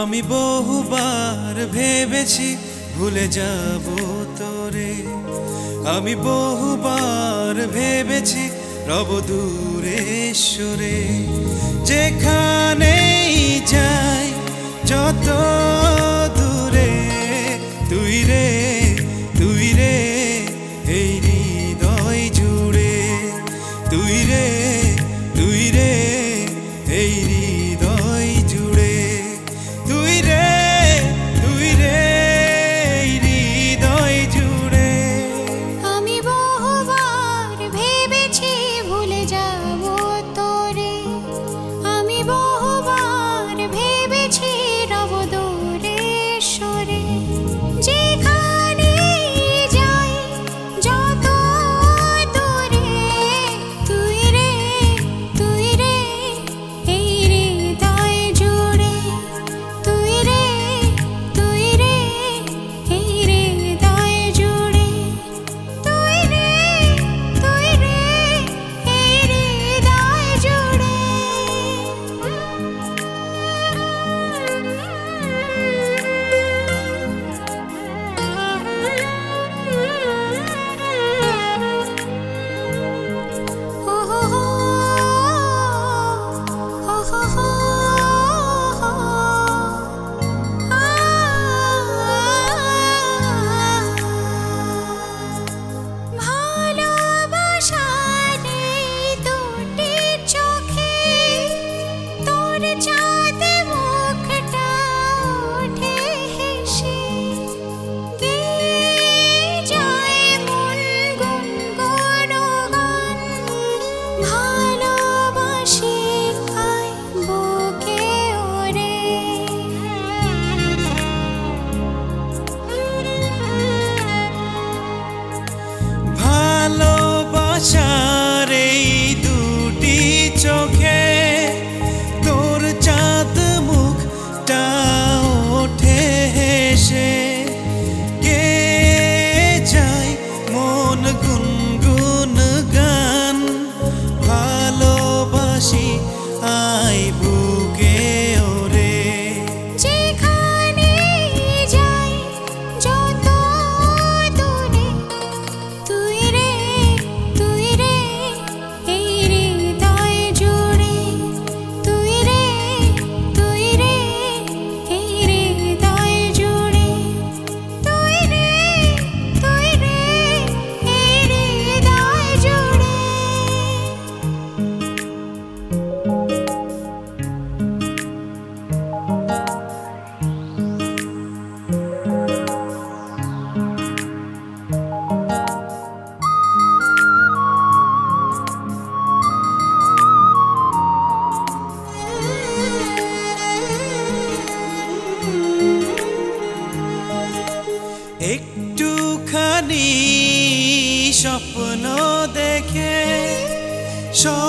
আমি বহুবার ভেবেছি ভুলে যাব তোরে। আমি বহুবার ভেবেছি রব দূরে যেখানেই যাই যত show.